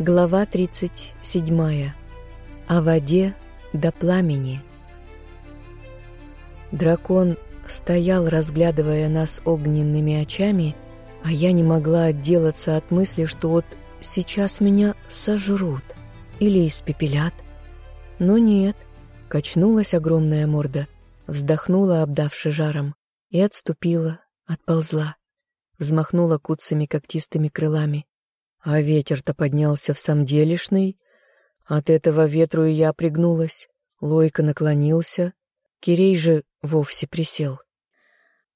Глава 37. О воде до пламени. Дракон стоял, разглядывая нас огненными очами, а я не могла отделаться от мысли, что вот сейчас меня сожрут или испепелят. Но нет, качнулась огромная морда, вздохнула, обдавши жаром, и отступила, отползла, взмахнула куцами когтистыми крылами. А ветер-то поднялся в самом делешный. От этого ветру и я пригнулась. Лойка наклонился. Кирей же вовсе присел.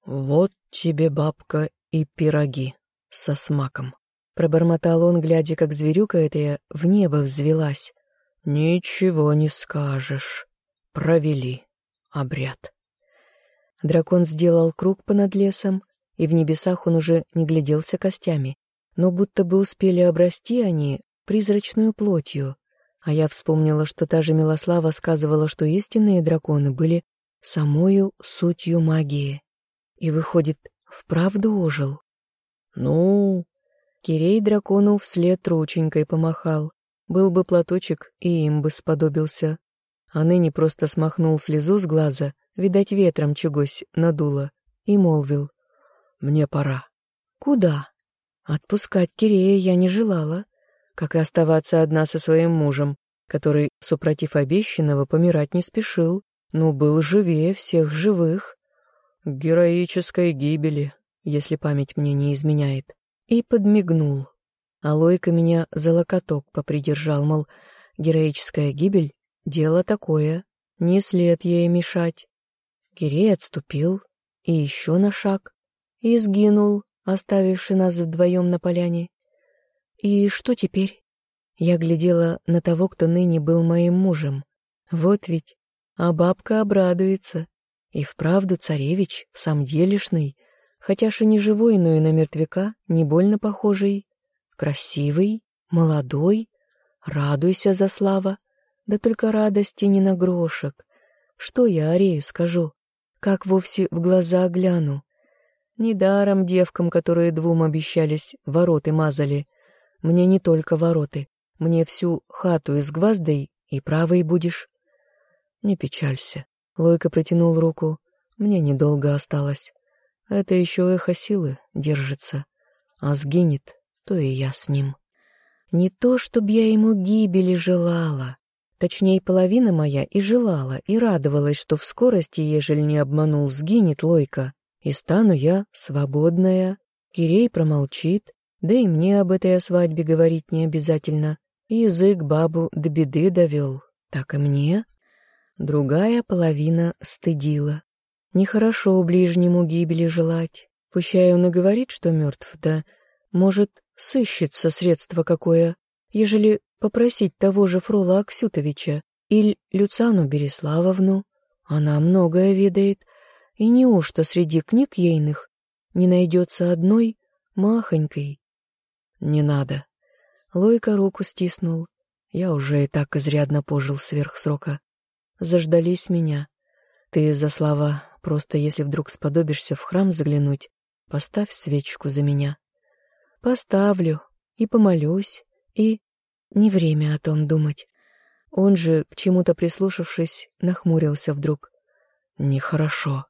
«Вот тебе, бабка, и пироги со смаком», — пробормотал он, глядя, как зверюка эта в небо взвелась. «Ничего не скажешь. Провели обряд». Дракон сделал круг понад лесом, и в небесах он уже не гляделся костями, но будто бы успели обрасти они призрачную плотью, а я вспомнила, что та же Милослава сказывала, что истинные драконы были самою сутью магии. И, выходит, вправду ожил. «Ну...» Кирей дракону вслед рученькой помахал. Был бы платочек, и им бы сподобился. А ныне просто смахнул слезу с глаза, видать, ветром чегось надуло, и молвил. «Мне пора». «Куда?» Отпускать Кирея я не желала, как и оставаться одна со своим мужем, который, супротив обещанного, помирать не спешил, но был живее всех живых. Героической гибели, если память мне не изменяет. И подмигнул. А Лойка меня за локоток попридержал, мол, героическая гибель — дело такое, не след ей мешать. Кирей отступил, и еще на шаг, и сгинул, оставивший нас вдвоем на поляне. И что теперь? Я глядела на того, кто ныне был моим мужем. Вот ведь, а бабка обрадуется. И вправду царевич, в самом делешный, хотя ж и не живой, но и на мертвяка, не больно похожий. Красивый, молодой, радуйся за слава, да только радости не на грошек. Что я Арею скажу? Как вовсе в глаза гляну? Недаром девкам, которые двум обещались, вороты мазали. Мне не только вороты, мне всю хату из гвоздей и правой будешь. Не печалься. Лойка протянул руку. Мне недолго осталось. Это еще эхо силы держится. А сгинет, то и я с ним. Не то, чтоб я ему гибели желала. Точнее, половина моя и желала, и радовалась, что в скорости, ежели не обманул, сгинет Лойка и стану я свободная. Кирей промолчит, да и мне об этой свадьбе говорить не обязательно. Язык бабу до беды довел, так и мне. Другая половина стыдила. Нехорошо ближнему гибели желать. Пущай он и говорит, что мертв, да, может, сыщется средство какое, ежели попросить того же Фрола Аксютовича или Люцану Береславовну. Она многое ведает, и неужто среди книг ейных не найдется одной махонькой? Не надо. Лойка руку стиснул. Я уже и так изрядно пожил сверх срока. Заждались меня. Ты, за слова, просто если вдруг сподобишься в храм заглянуть, поставь свечку за меня. Поставлю и помолюсь, и не время о том думать. Он же, к чему-то прислушавшись, нахмурился вдруг. Нехорошо.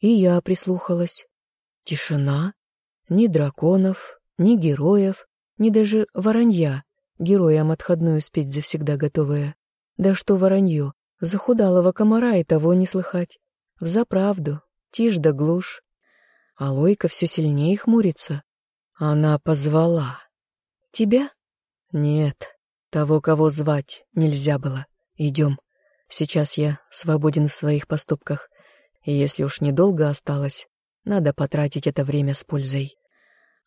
И я прислухалась. Тишина. Ни драконов, ни героев, ни даже воронья, героям отходную спеть завсегда готовая. Да что воронье, захудалого комара и того не слыхать. Взаправду, тишь да глушь. А Лойка все сильнее хмурится. Она позвала. Тебя? Нет, того, кого звать, нельзя было. Идем. Сейчас я свободен в своих поступках. И если уж недолго осталось, надо потратить это время с пользой.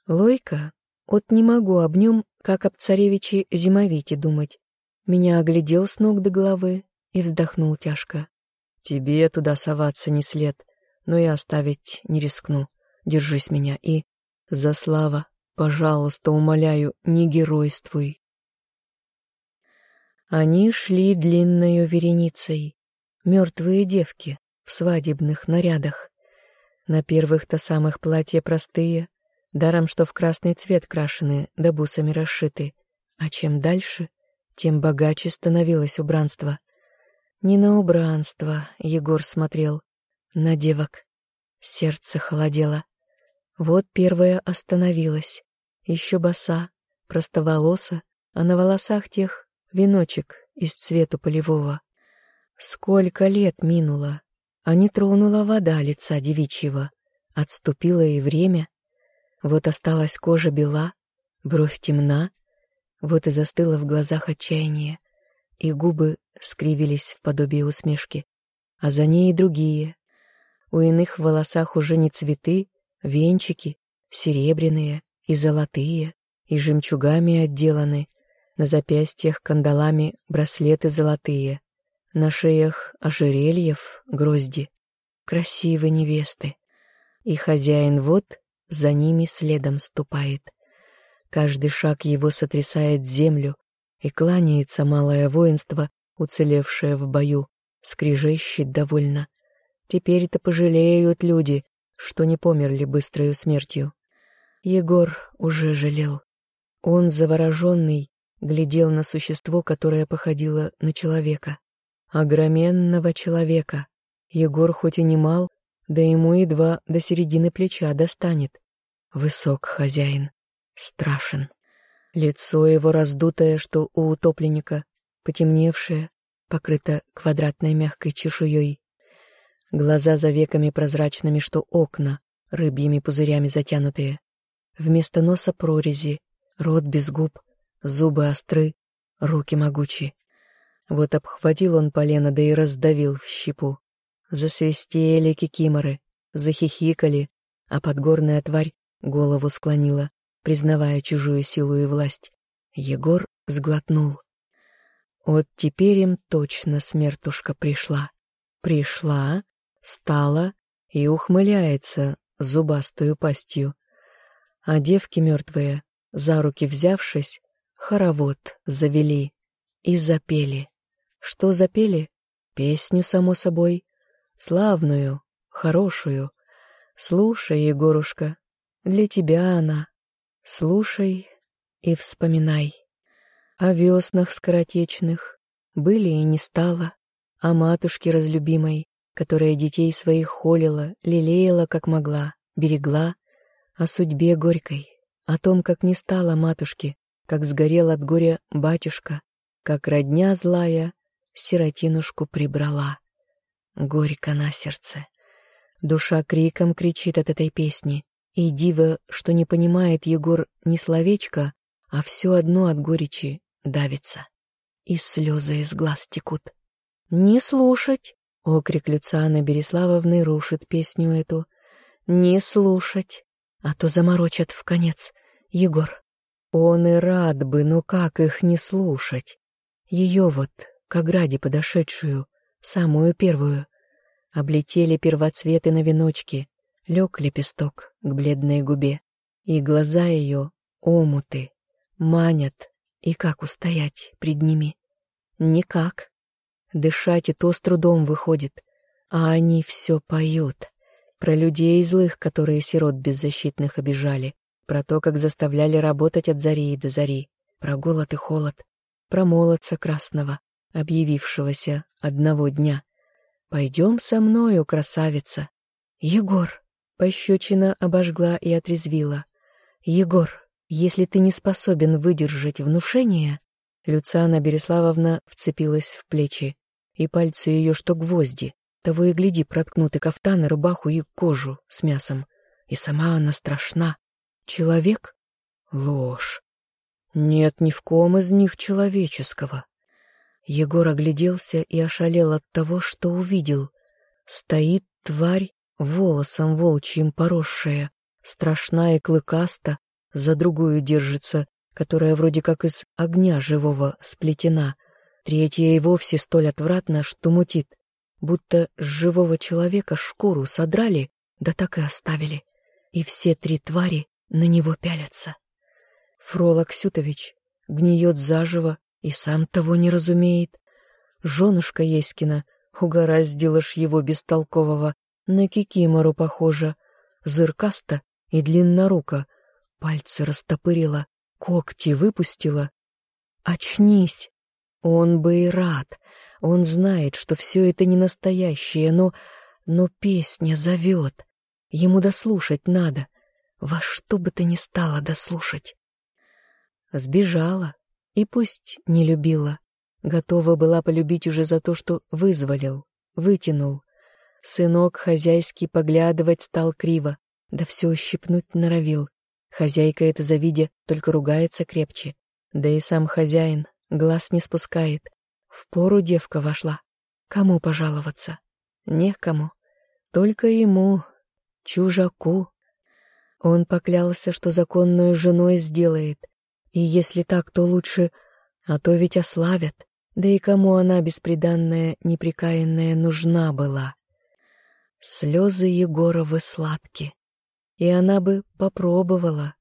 Лойка, вот не могу об нем, как об царевиче Зимовите думать. Меня оглядел с ног до головы и вздохнул тяжко. Тебе туда соваться не след, но и оставить не рискну. Держись меня и... За слава, пожалуйста, умоляю, не геройствуй. Они шли длинною вереницей, мертвые девки, в свадебных нарядах. На первых-то самых платья простые, даром что в красный цвет крашены, да бусами расшиты, А чем дальше, тем богаче становилось убранство. Не на убранство Егор смотрел, на девок. Сердце холодело. Вот первая остановилась, еще боса, простоволоса, а на волосах тех веночек из цвету полевого. Сколько лет минуло, а не тронула вода лица девичьего, отступило и время. Вот осталась кожа бела, бровь темна, вот и застыло в глазах отчаяние, и губы скривились в подобие усмешки, а за ней и другие. У иных в волосах уже не цветы, венчики, серебряные и золотые, и жемчугами отделаны, на запястьях кандалами браслеты золотые, на шеях ожерельев грозди, красивые невесты. И хозяин вот за ними следом ступает. Каждый шаг его сотрясает землю, и кланяется малое воинство, уцелевшее в бою, скрижещет довольно. Теперь-то пожалеют люди, что не померли быстрою смертью. Егор уже жалел. Он, завороженный, глядел на существо, которое походило на человека. Огроменного человека. Егор хоть и не мал, да ему едва до середины плеча достанет. Высок хозяин, страшен. Лицо его раздутое, что у утопленника, потемневшее, покрыто квадратной мягкой чешуей. Глаза за веками прозрачными, что окна, рыбьими пузырями затянутые. Вместо носа прорези, рот без губ, зубы остры, руки могучи. Вот обхватил он полено, да и раздавил в щепу. Засвистели кикиморы, захихикали, а подгорная тварь голову склонила, признавая чужую силу и власть. Егор сглотнул. Вот теперь им точно смертушка пришла. Пришла, стала и ухмыляется зубастую пастью. А девки мертвые, за руки взявшись, хоровод завели и запели. Что запели? Песню, само собой. Славную, хорошую. Слушай, Егорушка, для тебя она. Слушай и вспоминай. О веснах скоротечных были и не стало, о матушке разлюбимой, которая детей своих холила, лелеяла, как могла, берегла, о судьбе горькой, о том, как не стало матушки, как сгорел от горя батюшка, как родня злая сиротинушку прибрала. Горько на сердце. Душа криком кричит от этой песни, и диво, что не понимает Егор ни словечко, а все одно от горечи давится. И слезы из глаз текут. «Не слушать!» Окрик Люцианы Береславовны рушит песню эту. «Не слушать, а то заморочат в конец. Егор, он и рад бы, но как их не слушать? Ее вот, к ограде подошедшую, самую первую. Облетели первоцветы на веночке, лег лепесток к бледной губе, и глаза ее омуты, манят, и как устоять пред ними? Никак. Дышать и то с трудом выходит, а они все поют. Про людей злых, которые сирот беззащитных обижали, про то, как заставляли работать от зари до зари, про голод и холод, про молодца красного, объявившегося одного дня. «Пойдем со мною, красавица!» «Егор!» — пощечина обожгла и отрезвила. «Егор, если ты не способен выдержать внушение...» Люциана Береславовна вцепилась в плечи и пальцы ее, что гвозди. Того и гляди, проткнуты кафтан и рубаху и кожу с мясом. И сама она страшна. Человек? Ложь. Нет ни в ком из них человеческого. Егор огляделся и ошалел от того, что увидел. Стоит тварь, волосом волчьим поросшая, страшная и клыкаста, за другую держится, которая вроде как из огня живого сплетена — Третья и вовсе столь отвратна, что мутит, будто с живого человека шкуру содрали, да так и оставили. И все три твари на него пялятся. Фрол Аксютович гниет заживо и сам того не разумеет. Женушка Еськина, угораздило ж его бестолкового, на кикимору похожа, зыркаста и длиннорука, пальцы растопырила, когти выпустила, очнись! Он бы и рад. Он знает, что все это не настоящее, но... Но песня зовет. Ему дослушать надо. Во что бы то ни стало дослушать. Сбежала. И пусть не любила. Готова была полюбить уже за то, что вызволил, вытянул. Сынок хозяйский поглядывать стал криво, да все щипнуть норовил. Хозяйка это завидя, только ругается крепче. Да и сам хозяин глаз не спускает. В пору девка вошла. Кому пожаловаться? Некому. Только ему, чужаку. Он поклялся, что законную женой сделает. И если так, то лучше, а то ведь ославят. Да и кому она бесприданная, неприкаянная нужна была? Слезы Егоровы сладки. И она бы попробовала.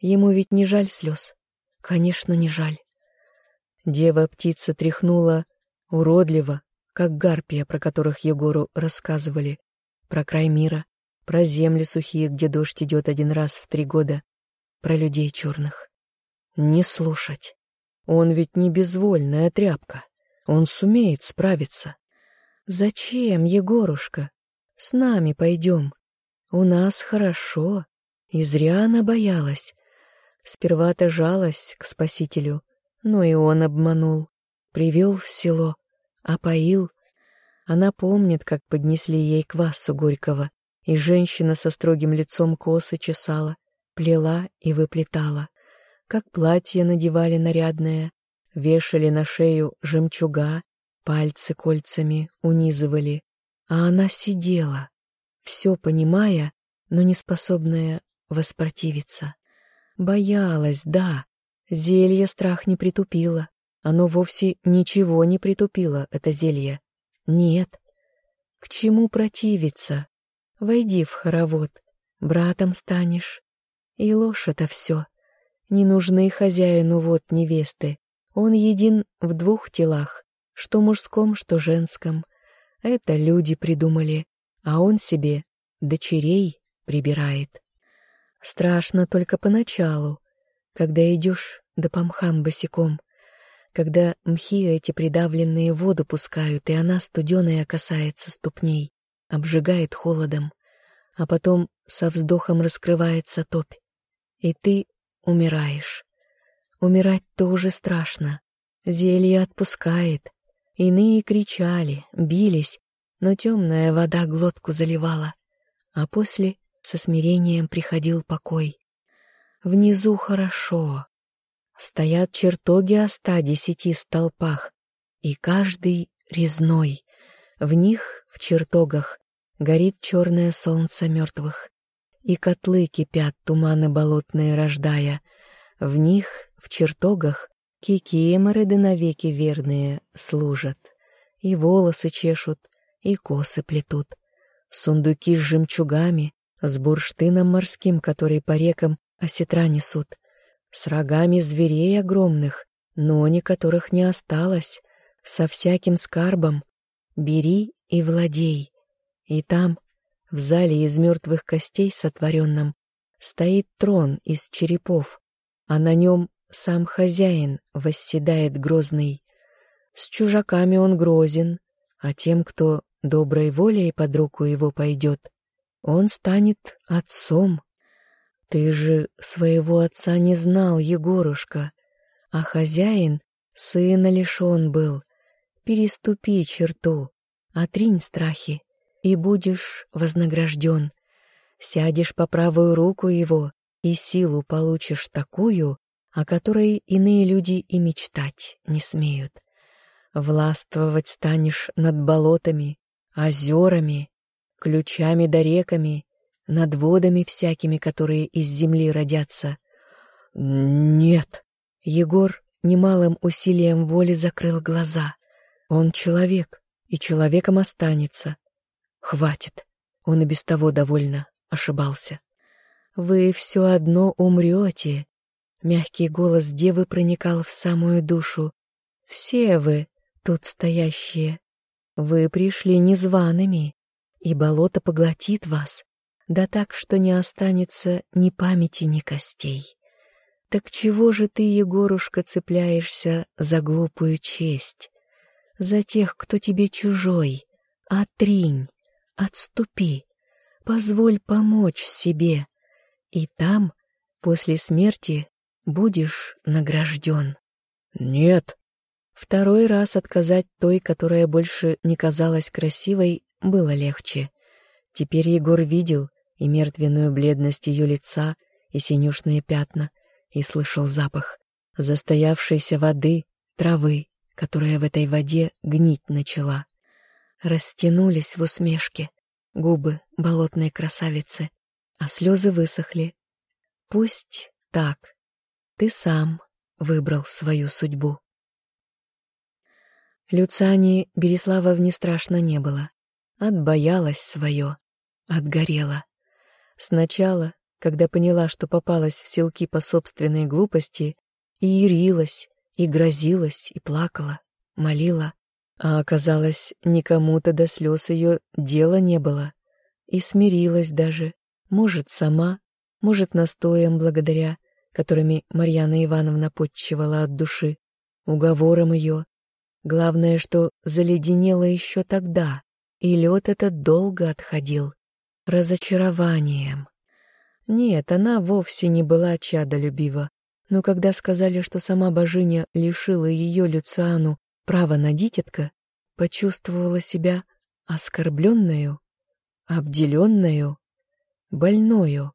Ему ведь не жаль слез. Конечно, не жаль. Дева-птица тряхнула уродливо, как гарпия, про которых Егору рассказывали, про край мира, про земли сухие, где дождь идет один раз в три года, про людей черных. Не слушать. Он ведь не безвольная тряпка. Он сумеет справиться. Зачем, Егорушка? С нами пойдем. У нас хорошо. И зря она боялась. Сперва-то жалась к спасителю, но и он обманул. Привел в село, опоил. Она помнит, как поднесли ей квасу горького, и женщина со строгим лицом косы чесала, плела и выплетала как платье надевали нарядное, вешали на шею жемчуга, пальцы кольцами унизывали, а она сидела, все понимая, но не способная воспротивиться. Боялась, да, зелье страх не притупило, оно вовсе ничего не притупило, это зелье. Нет. К чему противиться? Войди в хоровод, братом станешь. И ложь это все. Не нужны хозяину вот невесты. Он един в двух телах, что мужском, что женском. Это люди придумали, а он себе дочерей прибирает. Страшно только поначалу, когда идешь да по мхам босиком, когда мхи эти придавленные воду пускают, и она студеная касается ступней, обжигает холодом, а потом со вздохом раскрывается топь, и ты умираешь. Умирать тоже страшно. Зелье отпускает. Иные кричали, бились, но темная вода глотку заливала. А после со смирением приходил покой. Внизу хорошо. Стоят чертоги о ста десяти столпах, и каждый резной. В них, в чертогах, горит черное солнце мертвых и котлы кипят, туманы болотные рождая. В них, в чертогах, кикиморы да навеки верные служат. И волосы чешут, и косы плетут. Сундуки с жемчугами, с бурштыном морским, который по рекам осетра несут. С рогами зверей огромных, но не которых не осталось, со всяким скарбом. Бери и владей. И там в зале из мертвых костей сотворенном стоит трон из черепов, а на нем сам хозяин восседает грозный. С чужаками он грозен, а тем, кто доброй волей под руку его пойдет, он станет отцом. Ты же своего отца не знал, Егорушка, а хозяин сына лишен был. Переступи черту, отринь страхи и будешь вознагражден. Сядешь по правую руку его, и силу получишь такую, о которой иные люди и мечтать не смеют. Властвовать станешь над болотами, озерами, ключами да реками, над водами всякими, которые из земли родятся. Нет. Егор немалым усилием воли закрыл глаза. Он человек, и человеком останется. Хватит. Он и без того довольно ошибался. Вы все одно умрете. Мягкий голос девы проникал в самую душу. Все вы, тут стоящие, вы пришли незваными, и болото поглотит вас, да так, что не останется ни памяти, ни костей. Так чего же ты, Егорушка, цепляешься за глупую честь? За тех, кто тебе чужой. Отринь, отступи, позволь помочь себе. И там, после смерти, будешь награжден. Нет. Второй раз отказать той, которая больше не казалась красивой, было легче. Теперь Егор видел и мертвенную бледность ее лица, и синюшные пятна, и слышал запах застоявшейся воды, травы, которая в этой воде гнить начала. Растянулись в усмешке губы болотной красавицы, а слезы высохли. Пусть так, ты сам выбрал свою судьбу. Люциане Береславовне страшно не было. Отбоялась свое, отгорела. Сначала, когда поняла, что попалась в селки по собственной глупости, и ярилась, и грозилась, и плакала, молила, а оказалось, никому-то до слез ее дела не было, и смирилась даже, может, сама, может, настоем благодаря, которыми Марьяна Ивановна подчивала от души, уговором ее. Главное, что заледенело еще тогда, и лед этот долго отходил, разочарованием. Нет, она вовсе не была чадолюбива, но когда сказали, что сама божиня лишила ее Люциану права на дитятка, почувствовала себя оскорбленную, обделенную, больною,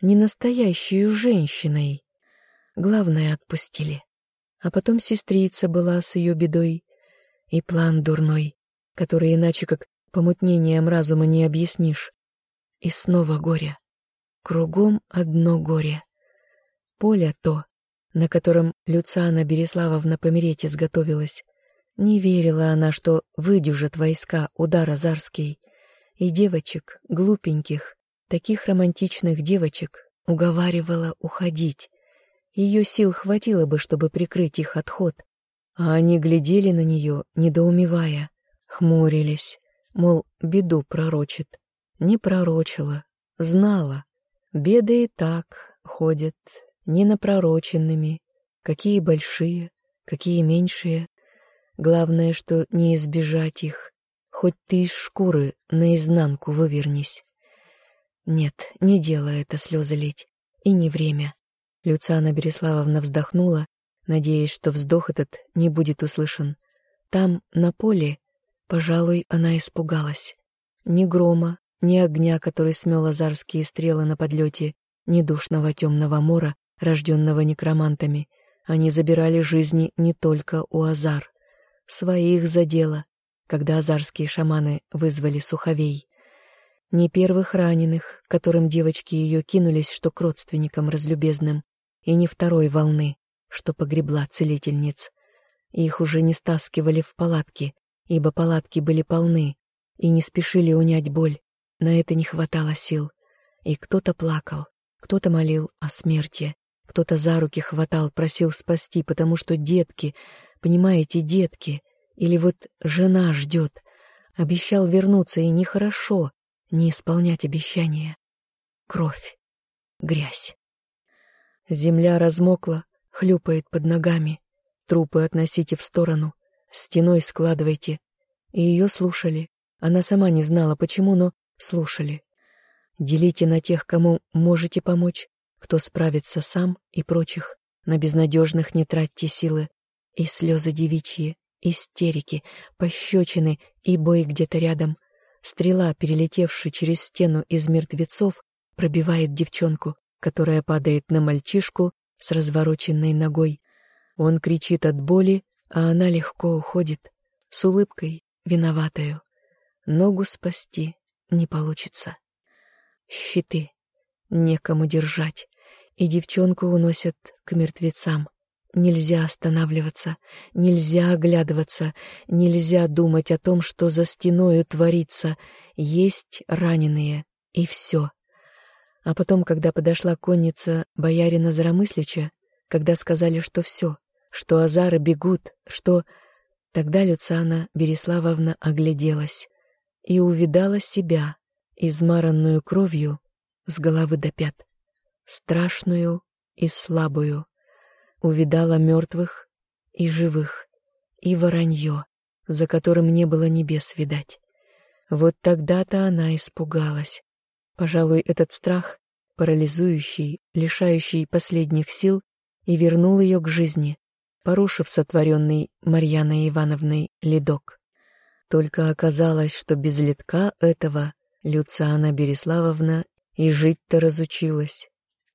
ненастоящую женщиной. Главное, отпустили. А потом сестрица была с ее бедой, и план дурной, который иначе как помутнением разума не объяснишь. И снова горе. Кругом одно горе. Поле то, на котором Люциана Береславовна помереть изготовилась. Не верила она, что выдюжат войска удара Зарский. И девочек, глупеньких, таких романтичных девочек, уговаривала уходить. Ее сил хватило бы, чтобы прикрыть их отход, а они глядели на нее, недоумевая, хмурились, мол, беду пророчит. Не пророчила, знала. Беды и так ходят, не напророченными, какие большие, какие меньшие. Главное, что не избежать их, хоть ты из шкуры наизнанку вывернись. Нет, не дело это слезы лить, и не время. Люциана Береславовна вздохнула, надеясь, что вздох этот не будет услышан. Там, на поле, пожалуй, она испугалась. Ни грома, ни огня, который смел азарские стрелы на подлете, ни душного темного мора, рожденного некромантами. Они забирали жизни не только у азар. Своих задело, когда азарские шаманы вызвали суховей. Не первых раненых, которым девочки ее кинулись, что к родственникам разлюбезным, и не второй волны, что погребла целительниц. Их уже не стаскивали в палатки, ибо палатки были полны, и не спешили унять боль, на это не хватало сил. И кто-то плакал, кто-то молил о смерти, кто-то за руки хватал, просил спасти, потому что детки, понимаете, детки, или вот жена ждет, обещал вернуться, и нехорошо не исполнять обещания. Кровь, грязь. Земля размокла, хлюпает под ногами. Трупы относите в сторону, стеной складывайте. И ее слушали. Она сама не знала, почему, но слушали. Делите на тех, кому можете помочь, кто справится сам и прочих. На безнадежных не тратьте силы. И слезы девичьи, истерики, пощечины и бой где-то рядом. Стрела, перелетевшая через стену из мертвецов, пробивает девчонку, которая падает на мальчишку с развороченной ногой. Он кричит от боли, а она легко уходит, с улыбкой, виноватою. Ногу спасти не получится. Щиты некому держать, и девчонку уносят к мертвецам. Нельзя останавливаться, нельзя оглядываться, нельзя думать о том, что за стеною творится. Есть раненые, и все. А потом, когда подошла конница боярина Заромыслича, когда сказали, что все, что азары бегут, что... Тогда Люцана Береславовна огляделась и увидала себя, измаранную кровью, с головы до пят, страшную и слабую, увидала мертвых и живых, и воронье, за которым не было небес видать. Вот тогда-то она испугалась. Пожалуй, этот страх, парализующий, лишающий последних сил, и вернул ее к жизни, порушив сотворенный Марьяной Ивановной ледок. Только оказалось, что без ледка этого Люциана Береславовна и жить-то разучилась.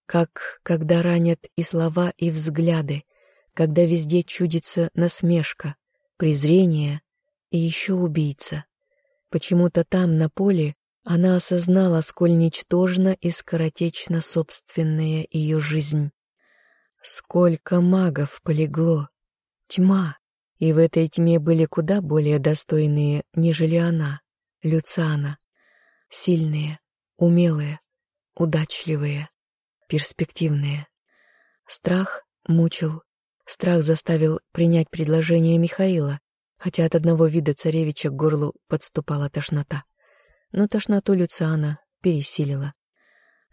Как когда ранят и слова, и взгляды, когда везде чудится насмешка, презрение и еще убийца. Почему-то там, на поле, она осознала, сколь ничтожна и скоротечна собственная ее жизнь. Сколько магов полегло! Тьма! И в этой тьме были куда более достойные, нежели она, Люциана. Сильные, умелые, удачливые, перспективные. Страх мучил. Страх заставил принять предложение Михаила, хотя от одного вида царевича к горлу подступала тошнота. Но тошноту Люциана пересилила.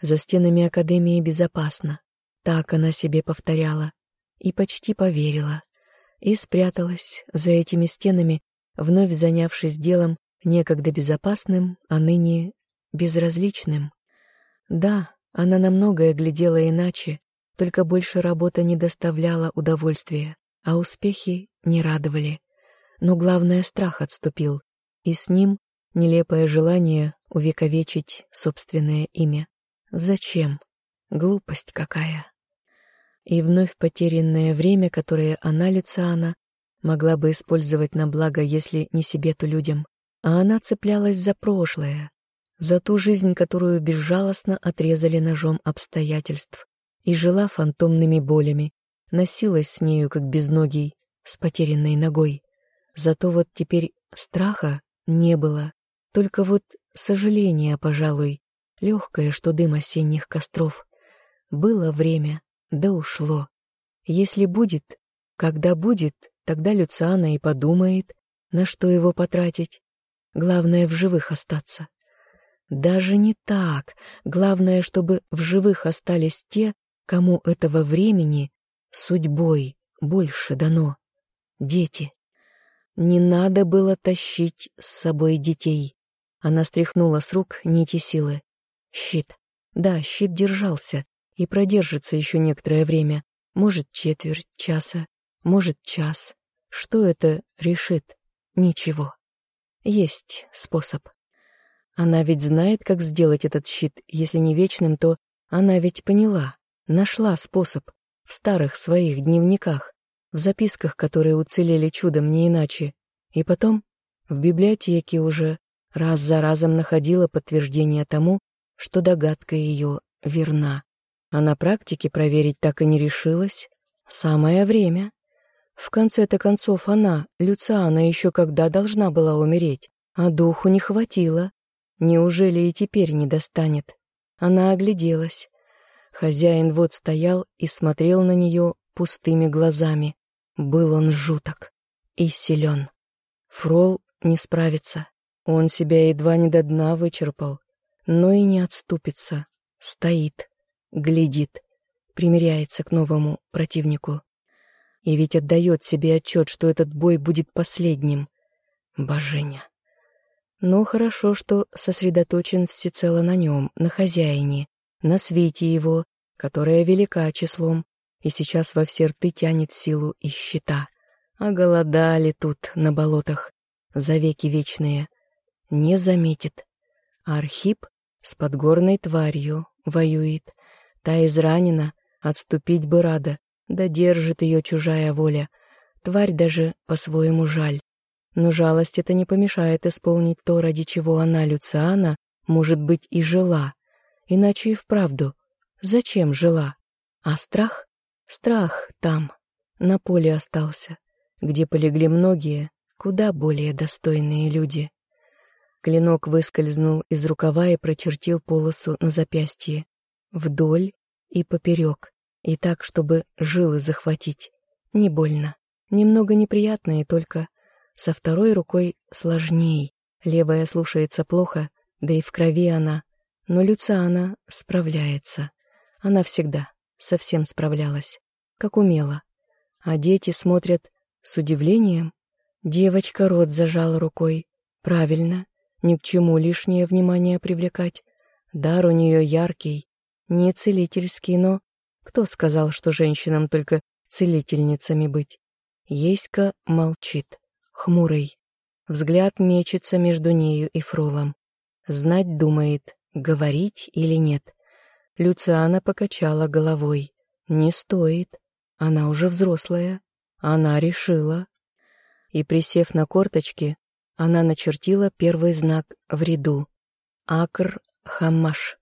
За стенами Академии безопасно. Так она себе повторяла. И почти поверила. И спряталась за этими стенами, вновь занявшись делом, некогда безопасным, а ныне безразличным. Да, она на многое глядела иначе, только больше работа не доставляла удовольствия, а успехи не радовали. Но главное, страх отступил, и с ним нелепое желание увековечить собственное имя. Зачем? Глупость какая. И вновь потерянное время, которое она, Люциана, могла бы использовать на благо, если не себе, то людям. А она цеплялась за прошлое, за ту жизнь, которую безжалостно отрезали ножом обстоятельств, и жила фантомными болями, носилась с нею, как безногий, с потерянной ногой. Зато вот теперь страха не было, только вот сожаление, пожалуй, легкое, что дым осенних костров. Было время, да ушло. Если будет, когда будет, тогда Люциана и подумает, на что его потратить. Главное, в живых остаться. Даже не так. Главное, чтобы в живых остались те, кому этого времени судьбой больше дано. Дети. Не надо было тащить с собой детей. Она стряхнула с рук нити силы. Щит. Да, щит держался и продержится еще некоторое время. Может, четверть часа, может, час. Что это решит? Ничего. Есть способ. Она ведь знает, как сделать этот щит, если не вечным, то она ведь поняла, нашла способ в старых своих дневниках, в записках, которые уцелели чудом не иначе. И потом в библиотеке уже раз за разом находила подтверждение тому, что догадка ее верна. А на практике проверить так и не решилась. Самое время. В конце-то концов она, Люциана, еще когда должна была умереть, а духу не хватило. Неужели и теперь не достанет? Она огляделась. Хозяин вот стоял и смотрел на нее пустыми глазами. Был он жуток и силен. Фрол не справится. Он себя едва не до дна вычерпал, но и не отступится. Стоит, глядит, примиряется к новому противнику. И ведь отдает себе отчет, что этот бой будет последним. Боженя. Но хорошо, что сосредоточен всецело на нем, на хозяине, на свете его, которая велика числом, и сейчас во все рты тянет силу и щита. А голодали тут, на болотах, за веки вечные. Не заметит. Архип с подгорной тварью воюет. Та изранена, отступить бы рада, да держит ее чужая воля. Тварь даже по-своему жаль. Но жалость это не помешает исполнить то, ради чего она, Люциана, может быть, и жила. Иначе и вправду. Зачем жила? А страх? Страх там, на поле остался, где полегли многие, куда более достойные люди. Клинок выскользнул из рукава и прочертил полосу на запястье. Вдоль и поперек, и так, чтобы жилы захватить. Не больно. Немного неприятно и только со второй рукой сложней. Левая слушается плохо, да и в крови она. Но Люциана справляется. Она всегда совсем справлялась, как умела. А дети смотрят с удивлением. Девочка рот зажала рукой. Правильно, ни к чему лишнее внимание привлекать. Дар у нее яркий, не целительский, но... Кто сказал, что женщинам только целительницами быть? Еська молчит, хмурый. Взгляд мечется между нею и Фролом. Знать думает, говорить или нет. Люциана покачала головой. Не стоит. Она уже взрослая. Она решила. И, присев на корточки, она начертила первый знак в ряду. Акр-Хаммаш.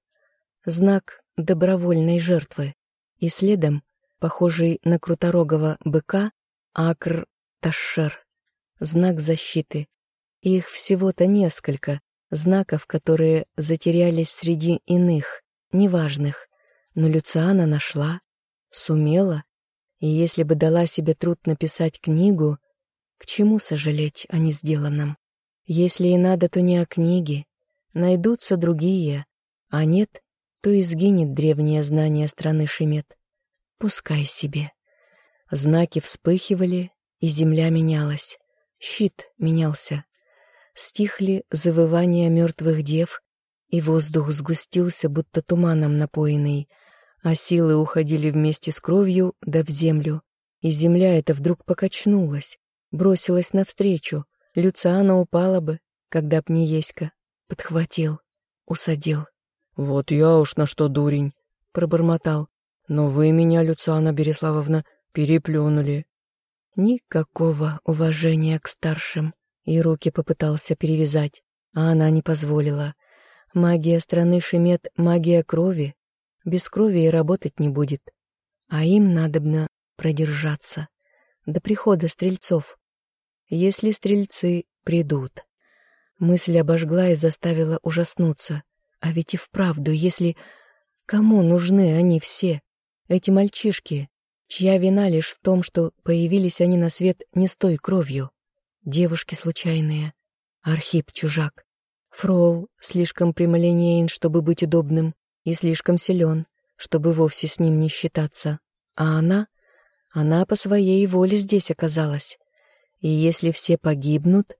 Знак добровольной жертвы. И следом, похожий на круторогого быка, Акр-Ташер. Знак защиты. Их всего-то несколько, знаков, которые затерялись среди иных, неважных. Но Люциана нашла, сумела, и если бы дала себе труд написать книгу, к чему сожалеть о несделанном? Если и надо, то не о книге. Найдутся другие, а нет, то и сгинет древнее знание страны Шемет. Пускай себе. Знаки вспыхивали, и земля менялась. Щит менялся. Стихли завывания мертвых дев, и воздух сгустился, будто туманом напоенный, а силы уходили вместе с кровью да в землю, и земля эта вдруг покачнулась, бросилась навстречу, Люциана упала бы, когда б не Еська. Подхватил, усадил. «Вот я уж на что дурень», — пробормотал. «Но вы меня, Люциана Береславовна, переплюнули». Никакого уважения к старшим. И руки попытался перевязать, а она не позволила. Магия страны Шемет — магия крови. Без крови и работать не будет. А им надобно продержаться. До прихода стрельцов если стрельцы придут. Мысль обожгла и заставила ужаснуться. А ведь и вправду, если... Кому нужны они все? Эти мальчишки, чья вина лишь в том, что появились они на свет не с той кровью. Девушки случайные. Архип чужак. Фрол слишком прямолинеен, чтобы быть удобным, и слишком силен, чтобы вовсе с ним не считаться. А она? Она по своей воле здесь оказалась. И если все погибнут,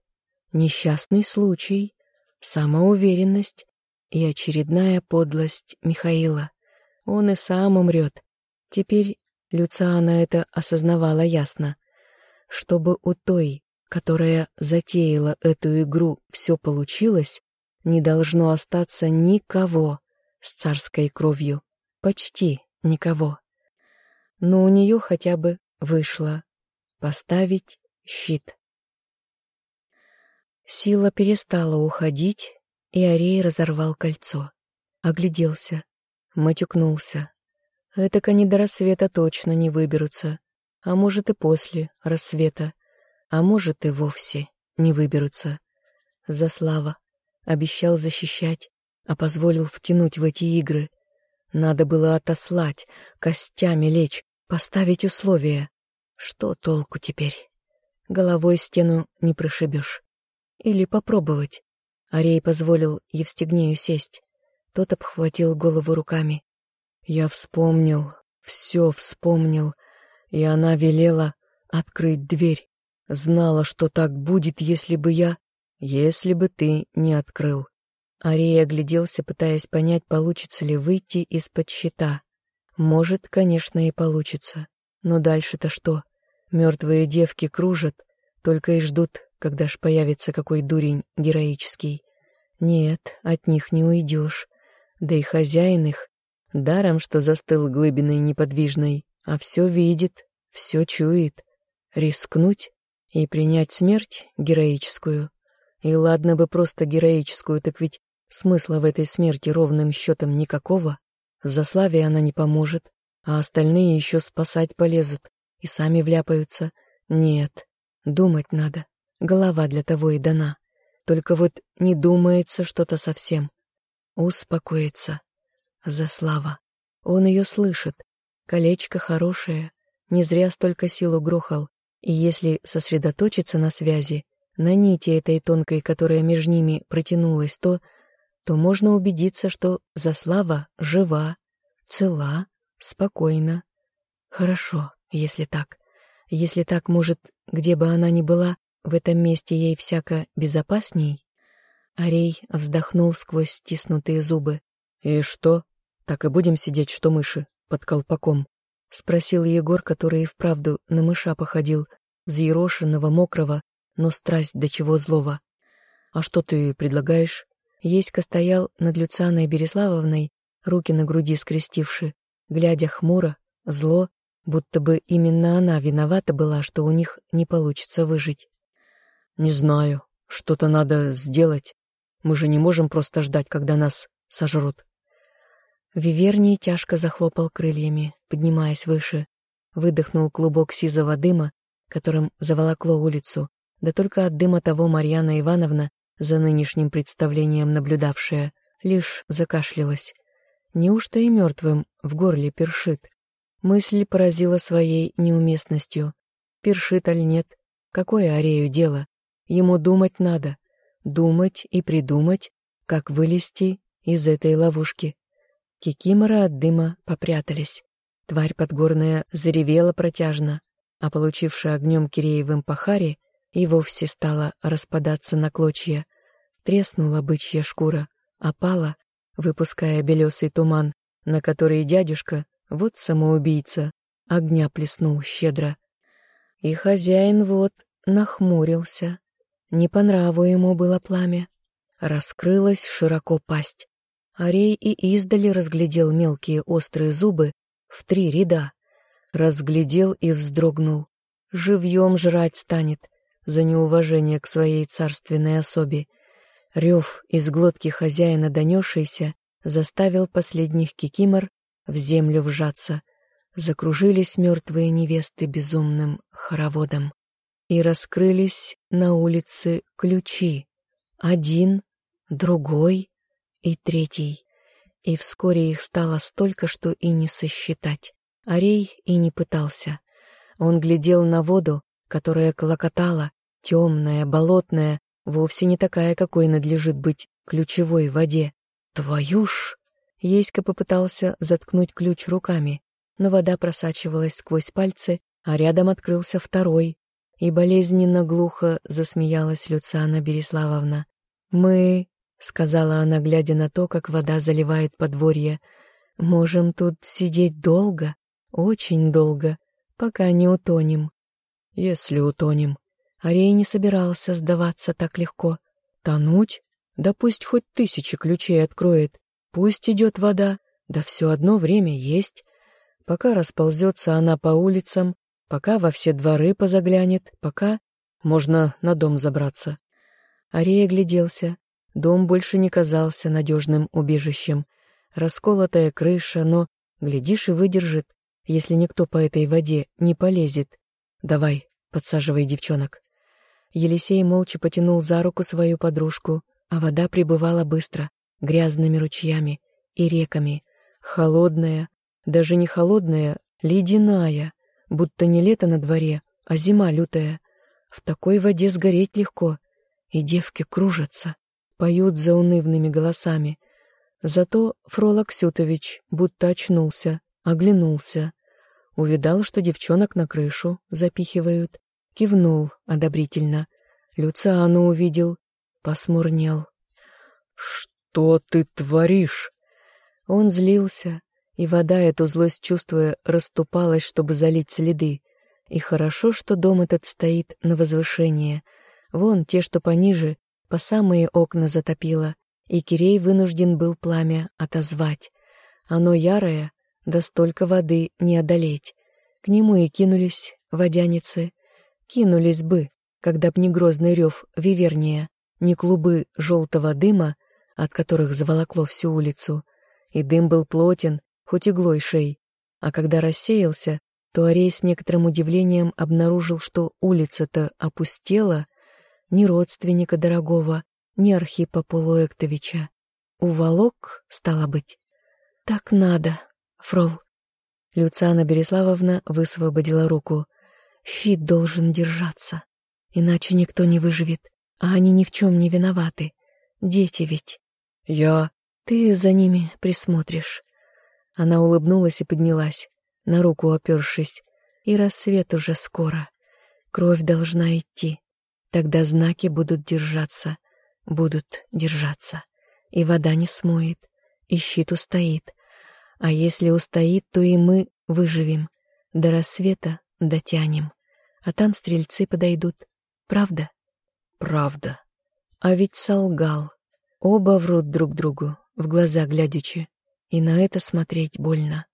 несчастный случай, самоуверенность и очередная подлость Михаила. Он и сам умрет. Теперь Люциана это осознавала ясно. Чтобы у той, которая затеяла эту игру, все получилось, не должно остаться никого с царской кровью. Почти никого. Но у нее хотя бы вышло поставить щит. Сила перестала уходить, и Арей разорвал кольцо. Огляделся, матюкнулся. Этак они до рассвета точно не выберутся, а может и после рассвета, а может и вовсе не выберутся. Заслава обещал защищать, а позволил втянуть в эти игры. Надо было отослать, костями лечь, поставить условия. Что толку теперь? Головой стену не прошибешь. Или попробовать. Арей позволил Евстигнею сесть. Тот обхватил голову руками. Я вспомнил, все вспомнил, и она велела открыть дверь. Знала, что так будет, если бы я... Если бы ты не открыл. Арей огляделся, пытаясь понять, получится ли выйти из-под щита. Может, конечно, и получится. Но дальше-то что? Мертвые девки кружат, только и ждут, когда ж появится какой дурень героический. Нет, от них не уйдешь. Да и хозяин их, даром что застыл глыбиной неподвижной, а все видит, все чует. Рискнуть и принять смерть героическую. И ладно бы просто героическую, так ведь смысла в этой смерти ровным счетом никакого. За славе она не поможет, а остальные еще спасать полезут и сами вляпаются. Нет, думать надо. Голова для того и дана. Только вот не думается что-то совсем. Успокоиться. Заслава. Он ее слышит. Колечко хорошее. Не зря столько сил угрохал. И если сосредоточиться на связи, на нити этой тонкой, которая между ними протянулась, то, то можно убедиться, что Заслава жива, цела, спокойно. Хорошо, если так. Если так, может, где бы она ни была, в этом месте ей всяко безопасней? Арей вздохнул сквозь стиснутые зубы. «И что? Так и будем сидеть, что мыши, под колпаком?» — спросил Егор, который и вправду на мыша походил, взъерошенного, мокрого, но страсть до чего злого. «А что ты предлагаешь?» Еська стоял над Люцианой Береславовной, руки на груди скрестивши, глядя хмуро, зло, будто бы именно она виновата была, что у них не получится выжить. «Не знаю, что-то надо сделать. Мы же не можем просто ждать, когда нас сожрут». Виверний тяжко захлопал крыльями, поднимаясь выше, выдохнул клубок сизого дыма, которым заволокло улицу, да только от дыма того Марьяна Ивановна, за нынешним представлением наблюдавшая, лишь закашлялась. Неужто и мертвым в горле першит? Мысль поразила своей неуместностью. Першит аль нет? Какое Арею дело? Ему думать надо. Думать и придумать, как вылезти из этой ловушки. Кикимора от дыма попрятались. Тварь подгорная заревела протяжно, а получившая огнем Киреевым пахари и вовсе стала распадаться на клочья. Треснула бычья шкура, опала, выпуская белесый туман, на который дядюшка, вот самоубийца, огня плеснул щедро. И хозяин вот нахмурился. Не по нраву ему было пламя. Раскрылась широко пасть. Арей и издали разглядел мелкие острые зубы в три ряда. Разглядел и вздрогнул. Живьем жрать станет за неуважение к своей царственной особе. Рев из глотки хозяина донесшийся заставил последних кикимор в землю вжаться. Закружились мертвые невесты безумным хороводом. И раскрылись на улице ключи. Один, другой, и третий. И вскоре их стало столько, что и не сосчитать. Арей и не пытался. Он глядел на воду, которая клокотала, темная, болотная, вовсе не такая, какой надлежит быть ключевой воде. Твою ж! Еська попытался заткнуть ключ руками, но вода просачивалась сквозь пальцы, а рядом открылся второй, и болезненно глухо засмеялась Люциана Береславовна. «Мы — сказала она, глядя на то, как вода заливает подворье. «Можем тут сидеть долго, очень долго, пока не утонем». «Если утонем». Арей не собирался сдаваться так легко. «Тонуть? Да пусть хоть тысячи ключей откроет. Пусть идет вода, да все одно время есть. Пока расползется она по улицам, пока во все дворы позаглянет, пока можно на дом забраться». Арей огляделся. Дом больше не казался надежным убежищем. Расколотая крыша, но, глядишь, и выдержит, если никто по этой воде не полезет. «Давай, подсаживай девчонок». Елисей молча потянул за руку свою подружку, а вода прибывала быстро, грязными ручьями и реками. Холодная, даже не холодная, ледяная, будто не лето на дворе, а зима лютая. В такой воде сгореть легко, и девки кружатся поют заунывными голосами. Зато Фрол Аксютович будто очнулся, оглянулся, увидал, что девчонок на крышу запихивают, кивнул одобрительно. Люциану увидел, посмурнел. «Что ты творишь?» Он злился, и вода, эту злость чувствуя, расступалась, чтобы залить следы. И хорошо, что дом этот стоит на возвышении. Вон те, что пониже, по самые окна затопило, и Кирей вынужден был пламя отозвать. Оно ярое, да столько воды не одолеть. К нему и кинулись водяницы. Кинулись бы, когда б не грозный рев виверния, не клубы желтого дыма, от которых заволокло всю улицу. И дым был плотен, хоть иглой шей. А когда рассеялся, то Арей с некоторым удивлением обнаружил, что улица-то опустела — ни родственника дорогого, ни Архипа Полуэктовича. Уволок, стало быть. Так надо, фрол. Люциана Береславовна высвободила руку. Щит должен держаться, иначе никто не выживет, а они ни в чем не виноваты. Дети ведь. Я... Ты за ними присмотришь. Она улыбнулась и поднялась, на руку опершись. И рассвет уже скоро. Кровь должна идти. Тогда знаки будут держаться, будут держаться. И вода не смоет, и щит устоит. А если устоит, то и мы выживем. До рассвета дотянем. А там стрельцы подойдут. Правда? Правда. А ведь солгал. Оба врут друг другу, в глаза глядячи. И на это смотреть больно.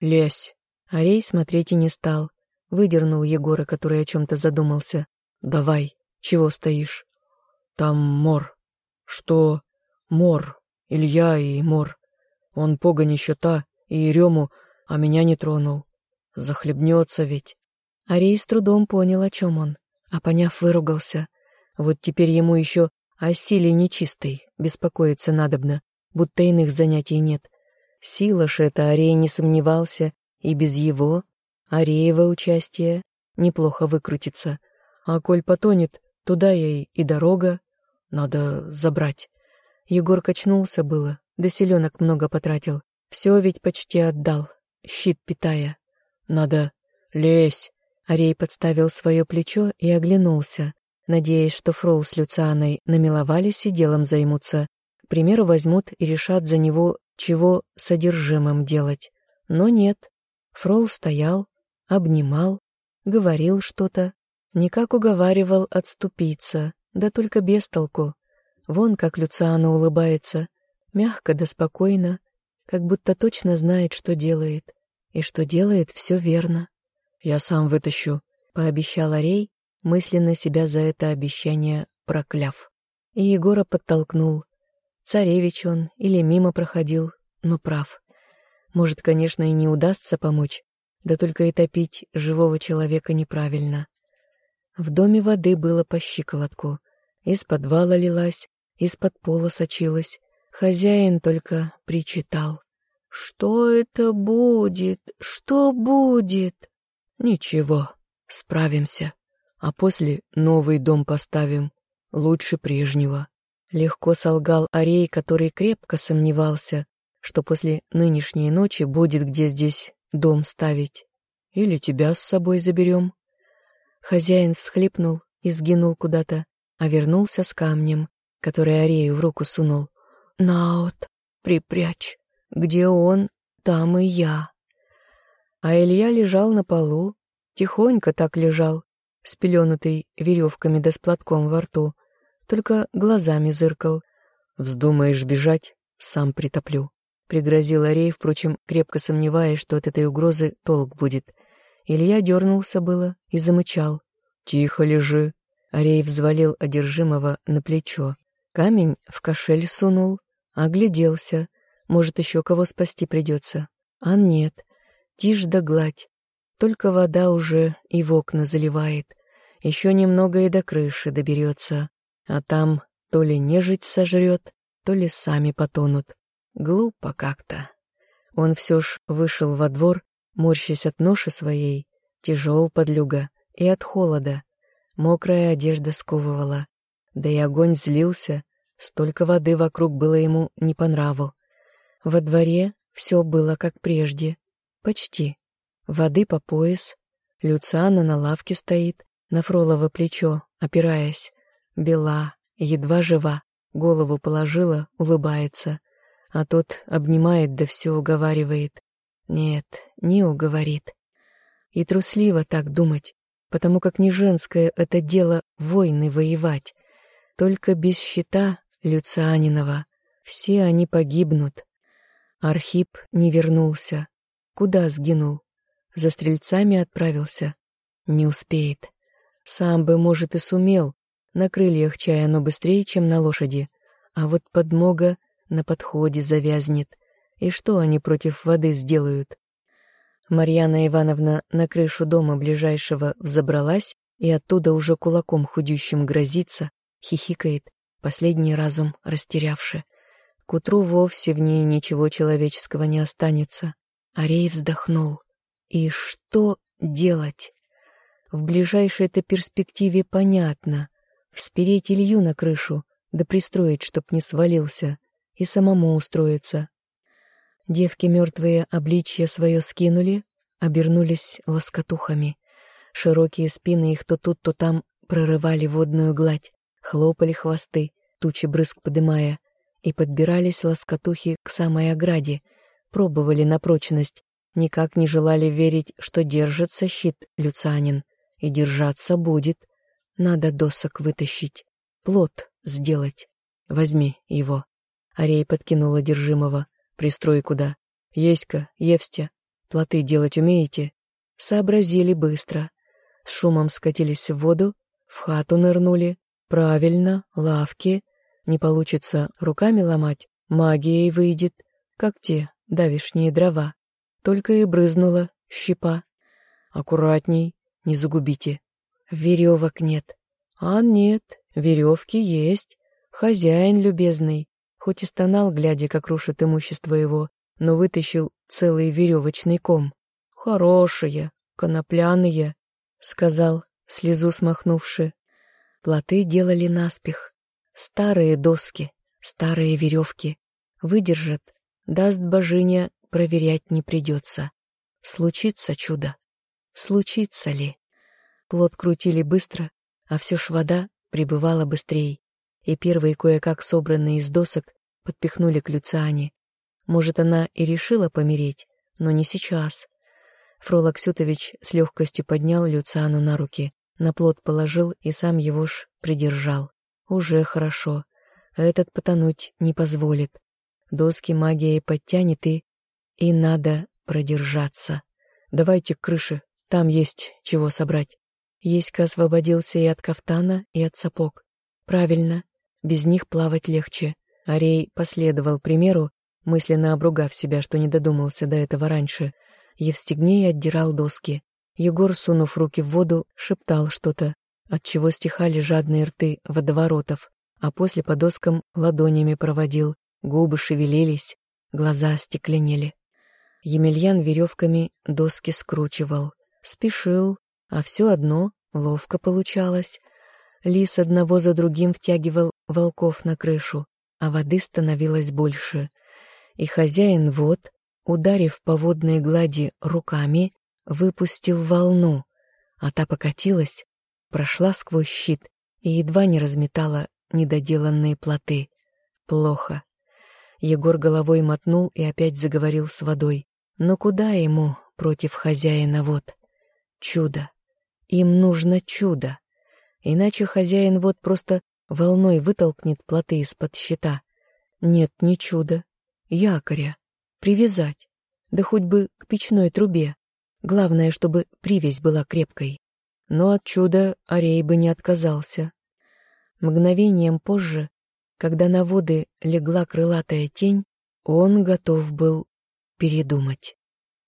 Лезь. Арей смотреть и не стал. Выдернул Егора, который о чем-то задумался. Давай, чего стоишь? Там мор. Что? Мор. Илья и мор. Он погонь еще та и Ерему, а меня не тронул. Захлебнется ведь. Арей с трудом понял, о чем он, а поняв, выругался. Вот теперь ему еще о силе нечистой беспокоиться надобно, будто иных занятий нет. Сила ж это Арей не сомневался, и без его, Ареева участия, неплохо выкрутится. А коль потонет, туда ей и дорога. Надо забрать. Егор качнулся было, да селенок много потратил. Все ведь почти отдал, щит питая. Надо лезь. Арей подставил свое плечо и оглянулся, надеясь, что Фрол с Люцианой намиловались и делом займутся. К примеру, возьмут и решат за него, чего содержимым делать. Но нет. Фрол стоял, обнимал, говорил что-то, никак уговаривал отступиться, да только без толку. Вон как Люциана улыбается, мягко да спокойно, как будто точно знает, что делает, и что делает все верно. «Я сам вытащу», — пообещал Арей, мысленно себя за это обещание прокляв. И Егора подтолкнул. Царевич он или мимо проходил, но прав. Может, конечно, и не удастся помочь, да только и топить живого человека неправильно. В доме воды было по щиколотку. Из подвала лилась, из-под пола сочилась. Хозяин только причитал. «Что это будет? Что будет?» «Ничего, справимся. А после новый дом поставим, лучше прежнего». Легко солгал Арей, который крепко сомневался, что после нынешней ночи будет где здесь дом ставить. Или тебя с собой заберем. Хозяин всхлипнул и сгинул куда-то, а вернулся с камнем, который Арею в руку сунул. «Наот, припрячь, где он, там и я». А Илья лежал на полу, тихонько так лежал, спеленутый веревками да с платком во рту, только глазами зыркал. «Вздумаешь бежать, сам притоплю», — пригрозил Арей, впрочем, крепко сомневаясь, что от этой угрозы толк будет. Илья дернулся было и замычал. «Тихо лежи», Арей взвалил одержимого на плечо. Камень в кошель сунул, огляделся. Может, еще кого спасти придется. А нет, тишь да гладь. Только вода уже и в окна заливает. Еще немного и до крыши доберется. А там то ли нежить сожрет, то ли сами потонут. Глупо как-то. Он все ж вышел во двор, морщась от ноши своей, тяжел подлюга, и от холода. Мокрая одежда сковывала. Да и огонь злился, столько воды вокруг было ему не по нраву. Во дворе все было как прежде. Почти. Воды по пояс. Люциана на лавке стоит, на Фролово плечо, опираясь. Бела, едва жива, голову положила, улыбается. А тот обнимает да все уговаривает. Нет, не уговорит. И трусливо так думать потому как не женское это дело войны воевать. Только без щита Люцианинова все они погибнут. Архип не вернулся. Куда сгинул? За стрельцами отправился? Не успеет. Сам бы, может, и сумел. На крыльях чая оно быстрее, чем на лошади. А вот подмога на подходе завязнет. И что они против воды сделают? Марьяна Ивановна на крышу дома ближайшего взобралась и оттуда уже кулаком худющим грозится, хихикает, последний разум растерявши. К утру вовсе в ней ничего человеческого не останется. Арей вздохнул. И что делать? В ближайшей-то перспективе понятно. Вспереть Илью на крышу, да пристроить, чтоб не свалился, и самому устроиться. Девки мертвые обличья свое скинули, обернулись лоскотухами. Широкие спины их то тут, то там прорывали водную гладь, хлопали хвосты, тучи брызг подымая, и подбирались лоскотухи к самой ограде, пробовали на прочность, никак не желали верить, что держится щит Люцанин, и держаться будет. Надо досок вытащить, плод сделать. Возьми его. Арей подкинула держимого. Пристрой куда. Еська, Евстя, плоты делать умеете? Сообразили быстро. С шумом скатились в воду, в хату нырнули. Правильно, лавки. Не получится руками ломать, магией выйдет, как те давишние дрова. Только и брызнула щепа. Аккуратней, не загубите. Веревок нет. А нет, веревки есть. Хозяин любезный, хоть и стонал, глядя, как рушит имущество его, но вытащил целый веревочный ком. «Хорошие, конопляные», — сказал, слезу смахнувши. Плоты делали наспех. Старые доски, старые веревки. Выдержат, даст божиня, проверять не придется. Случится чудо. Случится ли? Плод крутили быстро, а все ж вода прибывала быстрее, и первые кое-как собранные из досок подпихнули к Люциане. Может, она и решила помереть, но не сейчас. Фролок Сютович с легкостью поднял Люциану на руки, на плод положил и сам его ж придержал. Уже хорошо. Этот потонуть не позволит. Доски магией подтянет и... И надо продержаться. Давайте к крыше, там есть чего собрать. Еська освободился и от кафтана, и от сапог. Правильно, без них плавать легче. Арей последовал примеру, мысленно обругав себя, что не додумался до этого раньше. Евстигней отдирал доски. Егор, сунув руки в воду, шептал что-то, от чего стихали жадные рты водоворотов, а после по доскам ладонями проводил, губы шевелились, глаза остекленели. Емельян веревками доски скручивал, спешил, а все одно ловко получалось. Лис одного за другим втягивал волков на крышу, а воды становилось больше. И хозяин вод, ударив по водной глади руками, выпустил волну, а та покатилась, прошла сквозь щит и едва не разметала недоделанные плоты. Плохо. Егор головой мотнул и опять заговорил с водой. Но куда ему против хозяина вод? Чудо. Им нужно чудо. Иначе хозяин вот просто волной вытолкнет плоты из-под щита. Нет, не чудо. Якоря. Привязать. Да хоть бы к печной трубе. Главное, чтобы привязь была крепкой. Но от чуда Арей бы не отказался. Мгновением позже, когда на воды легла крылатая тень, он готов был передумать.